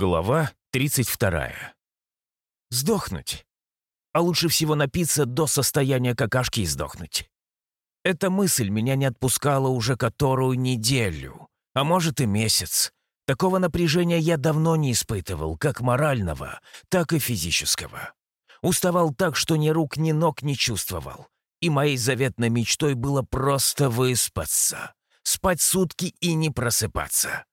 Глава 32. Сдохнуть. А лучше всего напиться до состояния какашки и сдохнуть. Эта мысль меня не отпускала уже которую неделю, а может и месяц. Такого напряжения я давно не испытывал, как морального, так и физического. Уставал так, что ни рук, ни ног не чувствовал. И моей заветной мечтой было просто выспаться. Спать сутки и не просыпаться.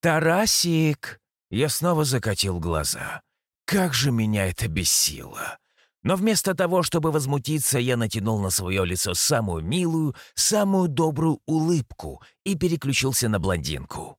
«Тарасик!» Я снова закатил глаза. Как же меня это бесило! Но вместо того, чтобы возмутиться, я натянул на свое лицо самую милую, самую добрую улыбку и переключился на блондинку.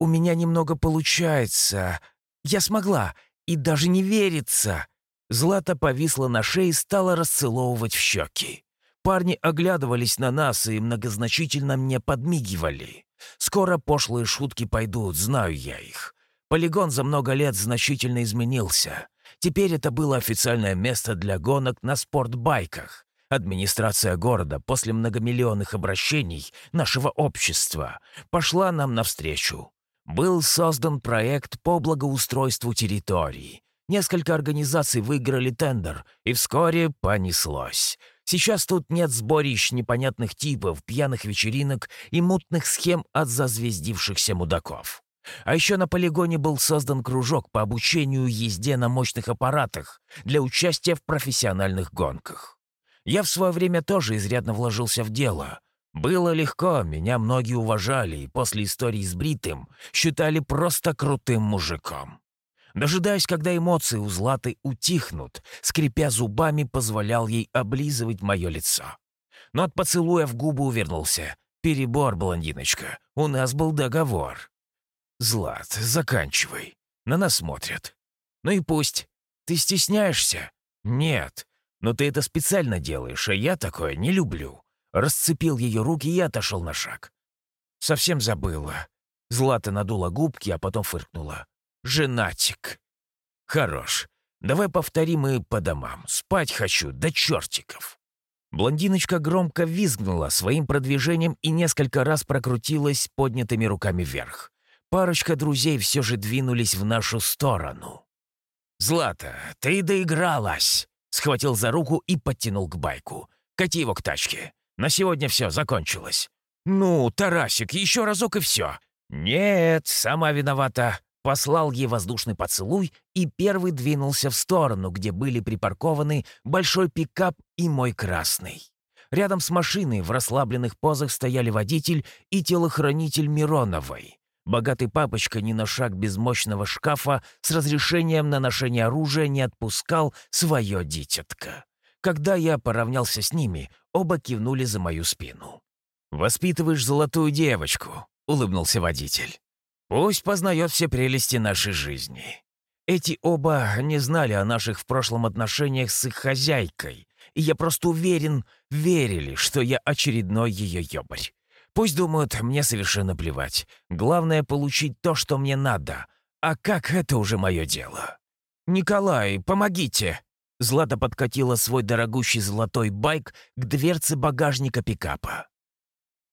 «У меня немного получается. Я смогла, и даже не верится!» Злата повисла на шее и стала расцеловывать в щеки. Парни оглядывались на нас и многозначительно мне подмигивали. Скоро пошлые шутки пойдут, знаю я их. Полигон за много лет значительно изменился. Теперь это было официальное место для гонок на спортбайках. Администрация города после многомиллионных обращений нашего общества пошла нам навстречу. Был создан проект по благоустройству территории. Несколько организаций выиграли тендер, и вскоре понеслось. Сейчас тут нет сборищ непонятных типов, пьяных вечеринок и мутных схем от зазвездившихся мудаков. А еще на полигоне был создан кружок по обучению езде на мощных аппаратах для участия в профессиональных гонках. Я в свое время тоже изрядно вложился в дело. Было легко, меня многие уважали, и после истории с Бритым считали просто крутым мужиком. Дожидаясь, когда эмоции у Златы утихнут, скрипя зубами, позволял ей облизывать мое лицо. Но от поцелуя в губы увернулся. «Перебор, блондиночка. У нас был договор». «Злат, заканчивай. На нас смотрят». «Ну и пусть. Ты стесняешься?» «Нет. Но ты это специально делаешь, а я такое не люблю». Расцепил ее руки и отошел на шаг. «Совсем забыла». Злата надула губки, а потом фыркнула женатик. Хорош. Давай повторим и по домам. Спать хочу, до чертиков. Блондиночка громко визгнула своим продвижением и несколько раз прокрутилась поднятыми руками вверх. Парочка друзей все же двинулись в нашу сторону. «Злата, ты доигралась!» Схватил за руку и подтянул к байку. «Кати его к тачке. На сегодня все, закончилось». «Ну, Тарасик, еще разок и все». «Нет, сама виновата послал ей воздушный поцелуй и первый двинулся в сторону, где были припаркованы большой пикап и мой красный. Рядом с машиной в расслабленных позах стояли водитель и телохранитель Мироновой. Богатый папочка ни на шаг без мощного шкафа с разрешением на ношение оружия не отпускал свое дитятко. Когда я поравнялся с ними, оба кивнули за мою спину. «Воспитываешь золотую девочку», — улыбнулся водитель. Пусть познает все прелести нашей жизни. Эти оба не знали о наших в прошлом отношениях с их хозяйкой, и я просто уверен, верили, что я очередной ее ёбарь. Пусть думают, мне совершенно плевать. Главное — получить то, что мне надо. А как это уже мое дело? «Николай, помогите!» Злата подкатила свой дорогущий золотой байк к дверце багажника пикапа.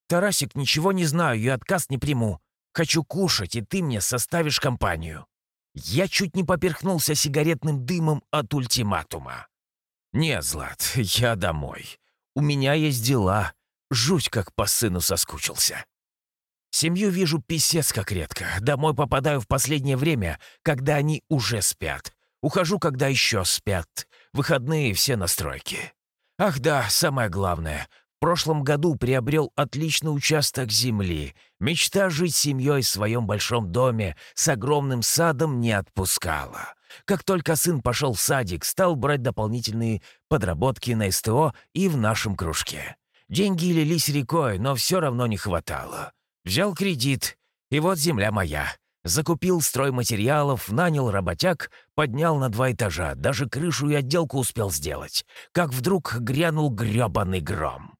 «Тарасик, ничего не знаю и отказ не приму. Хочу кушать, и ты мне составишь компанию». Я чуть не поперхнулся сигаретным дымом от ультиматума. «Не, Злат, я домой. У меня есть дела. Жуть, как по сыну соскучился. Семью вижу писец как редко. Домой попадаю в последнее время, когда они уже спят. Ухожу, когда еще спят. Выходные все настройки. Ах да, самое главное прошлом году приобрел отличный участок земли. Мечта жить семьей в своем большом доме с огромным садом не отпускала. Как только сын пошел в садик, стал брать дополнительные подработки на СТО и в нашем кружке. Деньги лились рекой, но все равно не хватало. Взял кредит, и вот земля моя. Закупил стройматериалов, нанял работяг, поднял на два этажа, даже крышу и отделку успел сделать. Как вдруг грянул грёбаный гром.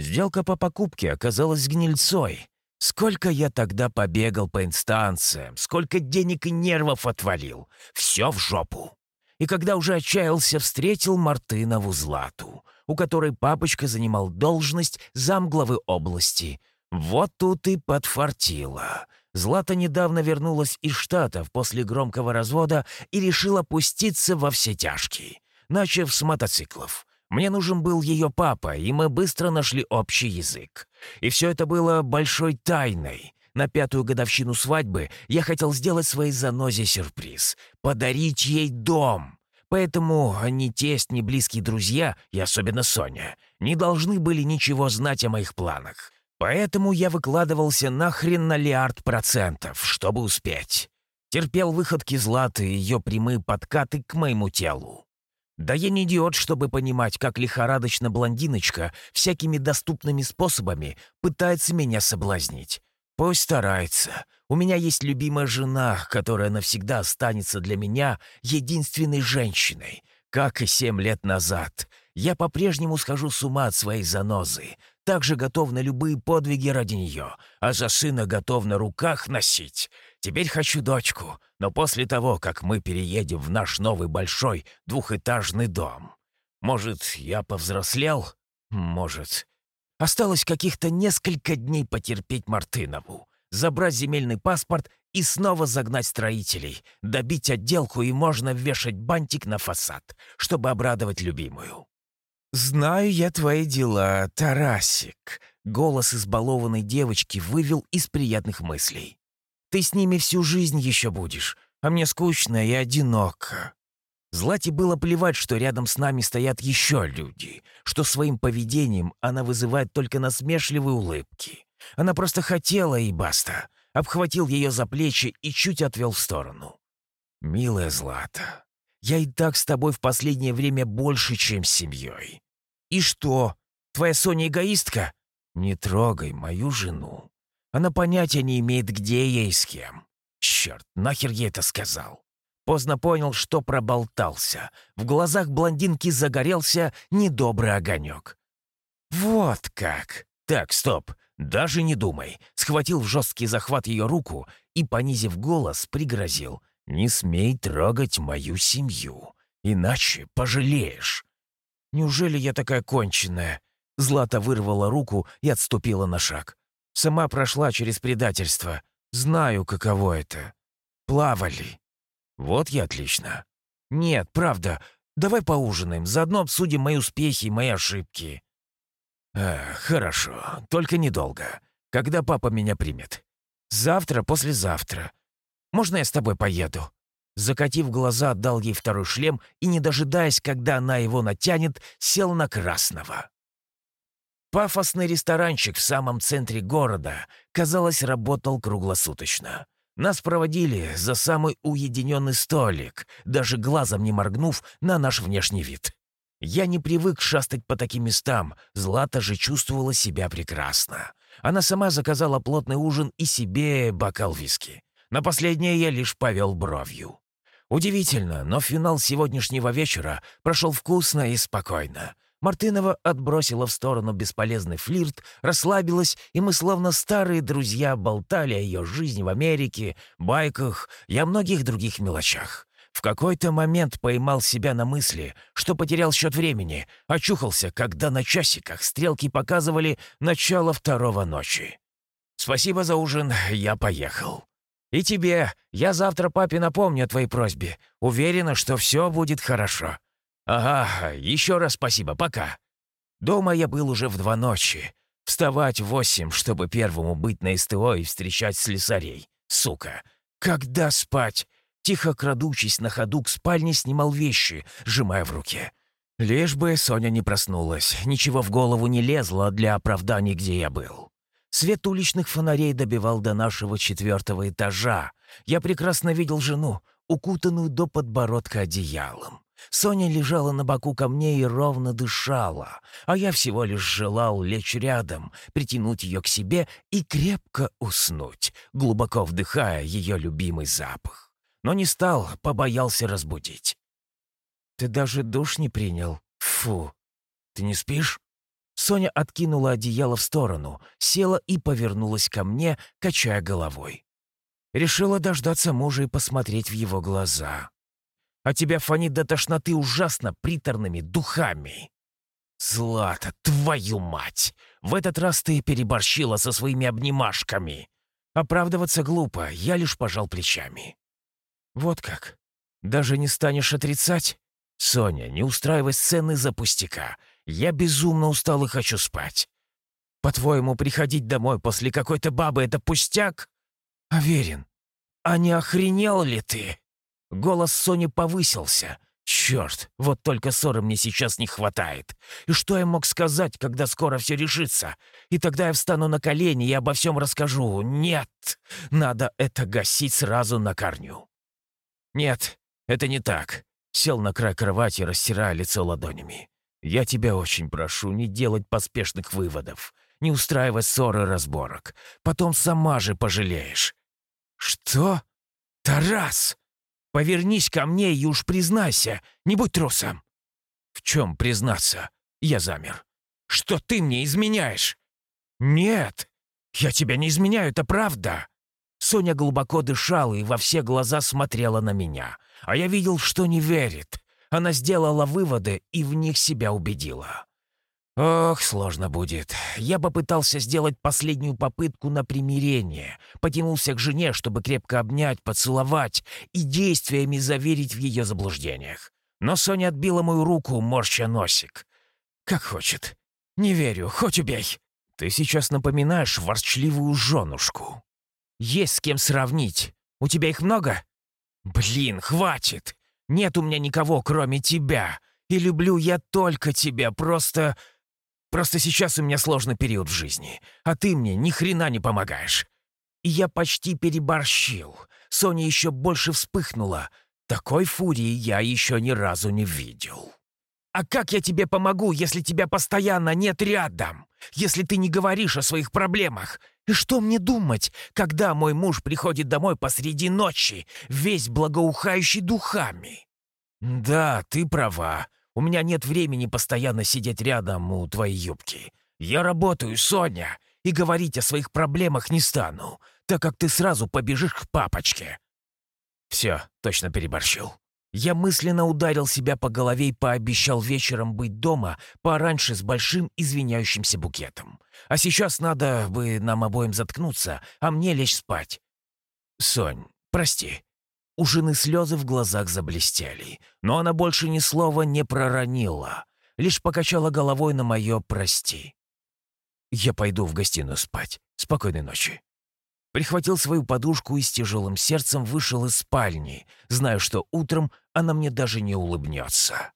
Сделка по покупке оказалась гнильцой. Сколько я тогда побегал по инстанциям, сколько денег и нервов отвалил. Все в жопу. И когда уже отчаялся, встретил Мартынову Злату, у которой папочка занимал должность замглавы области. Вот тут и подфартило. Злата недавно вернулась из Штатов после громкого развода и решила пуститься во все тяжкие, начав с мотоциклов. Мне нужен был ее папа, и мы быстро нашли общий язык. И все это было большой тайной. На пятую годовщину свадьбы я хотел сделать своей занозе сюрприз — подарить ей дом. Поэтому ни тесть, ни близкие друзья, и особенно Соня, не должны были ничего знать о моих планах. Поэтому я выкладывался нахрен на лиард процентов, чтобы успеть. Терпел выходки Златы и ее прямые подкаты к моему телу. Да я не идиот, чтобы понимать, как лихорадочно блондиночка всякими доступными способами пытается меня соблазнить. Пусть старается. У меня есть любимая жена, которая навсегда останется для меня единственной женщиной, как и семь лет назад. Я по-прежнему схожу с ума от своей занозы, также готов на любые подвиги ради нее, а за сына готов на руках носить. Теперь хочу дочку, но после того, как мы переедем в наш новый большой двухэтажный дом. Может, я повзрослел? Может. Осталось каких-то несколько дней потерпеть Мартынову, забрать земельный паспорт и снова загнать строителей, добить отделку и можно вешать бантик на фасад, чтобы обрадовать любимую. «Знаю я твои дела, Тарасик», — голос избалованной девочки вывел из приятных мыслей. «Ты с ними всю жизнь еще будешь, а мне скучно и одиноко». Злате было плевать, что рядом с нами стоят еще люди, что своим поведением она вызывает только насмешливые улыбки. Она просто хотела, и баста. Обхватил ее за плечи и чуть отвел в сторону. «Милая Злата, я и так с тобой в последнее время больше, чем с семьей. И что, твоя Соня эгоистка? Не трогай мою жену. Она понятия не имеет, где я и с кем. Черт, нахер я это сказал? Поздно понял, что проболтался. В глазах блондинки загорелся недобрый огонек. «Вот как!» «Так, стоп, даже не думай!» Схватил в жесткий захват ее руку и, понизив голос, пригрозил. «Не смей трогать мою семью, иначе пожалеешь». «Неужели я такая конченная?» Злата вырвала руку и отступила на шаг. «Сама прошла через предательство. Знаю, каково это. Плавали». «Вот я отлично». «Нет, правда. Давай поужинаем, заодно обсудим мои успехи и мои ошибки». «Э, «Хорошо, только недолго. Когда папа меня примет?» «Завтра, послезавтра. Можно я с тобой поеду?» Закатив глаза, отдал ей второй шлем и, не дожидаясь, когда она его натянет, сел на красного. Пафосный ресторанчик в самом центре города, казалось, работал круглосуточно. Нас проводили за самый уединенный столик, даже глазом не моргнув на наш внешний вид. Я не привык шастать по таким местам, Злата же чувствовала себя прекрасно. Она сама заказала плотный ужин и себе бокал виски. На последнее я лишь повел бровью. Удивительно, но финал сегодняшнего вечера прошел вкусно и спокойно. Мартынова отбросила в сторону бесполезный флирт, расслабилась, и мы, словно старые друзья, болтали о ее жизни в Америке, байках и о многих других мелочах. В какой-то момент поймал себя на мысли, что потерял счет времени, очухался, когда на часиках стрелки показывали начало второго ночи. «Спасибо за ужин, я поехал». «И тебе. Я завтра папе напомню о твоей просьбе. Уверена, что все будет хорошо». «Ага, еще раз спасибо, пока». Дома я был уже в два ночи. Вставать в восемь, чтобы первому быть на СТО и встречать слесарей. Сука. Когда спать? Тихо крадучись на ходу к спальне, снимал вещи, сжимая в руке. Лишь бы Соня не проснулась, ничего в голову не лезло для оправданий, где я был. Свет уличных фонарей добивал до нашего четвертого этажа. Я прекрасно видел жену, укутанную до подбородка одеялом. Соня лежала на боку ко мне и ровно дышала, а я всего лишь желал лечь рядом, притянуть ее к себе и крепко уснуть, глубоко вдыхая ее любимый запах. Но не стал, побоялся разбудить. «Ты даже душ не принял? Фу! Ты не спишь?» Соня откинула одеяло в сторону, села и повернулась ко мне, качая головой. Решила дождаться мужа и посмотреть в его глаза. «А тебя фонит до тошноты ужасно приторными духами!» «Злата, твою мать!» В этот раз ты переборщила со своими обнимашками. Оправдываться глупо, я лишь пожал плечами. Вот как? Даже не станешь отрицать? Соня, не устраивай сцены за пустяка. Я безумно устал и хочу спать. По-твоему, приходить домой после какой-то бабы — это пустяк? Аверин, а не охренел ли ты? Голос Сони повысился. Черт, вот только ссоры мне сейчас не хватает. И что я мог сказать, когда скоро все решится? И тогда я встану на колени и обо всем расскажу. Нет, надо это гасить сразу на корню. Нет, это не так. Сел на край кровати, растирая лицо ладонями. Я тебя очень прошу не делать поспешных выводов. Не устраивай ссоры разборок. Потом сама же пожалеешь. Что? Тарас! Повернись ко мне и уж признайся, не будь трусом». «В чем признаться?» Я замер. «Что ты мне изменяешь?» «Нет, я тебя не изменяю, это правда». Соня глубоко дышала и во все глаза смотрела на меня. А я видел, что не верит. Она сделала выводы и в них себя убедила. Ох, сложно будет. Я попытался сделать последнюю попытку на примирение. Потянулся к жене, чтобы крепко обнять, поцеловать и действиями заверить в ее заблуждениях. Но Соня отбила мою руку, морща носик. Как хочет. Не верю, хоть убей. Ты сейчас напоминаешь ворчливую женушку. Есть с кем сравнить. У тебя их много? Блин, хватит. Нет у меня никого, кроме тебя. И люблю я только тебя, просто... Просто сейчас у меня сложный период в жизни, а ты мне ни хрена не помогаешь. И я почти переборщил. Соня еще больше вспыхнула. Такой фурии я еще ни разу не видел. А как я тебе помогу, если тебя постоянно нет рядом? Если ты не говоришь о своих проблемах? И что мне думать, когда мой муж приходит домой посреди ночи, весь благоухающий духами? Да, ты права. У меня нет времени постоянно сидеть рядом у твоей юбки. Я работаю, Соня, и говорить о своих проблемах не стану, так как ты сразу побежишь к папочке». Все, точно переборщил. Я мысленно ударил себя по голове и пообещал вечером быть дома пораньше с большим извиняющимся букетом. А сейчас надо бы нам обоим заткнуться, а мне лечь спать. Сонь, прости. У жены слезы в глазах заблестели, но она больше ни слова не проронила, лишь покачала головой на мое «прости». «Я пойду в гостиную спать. Спокойной ночи». Прихватил свою подушку и с тяжелым сердцем вышел из спальни, зная, что утром она мне даже не улыбнется.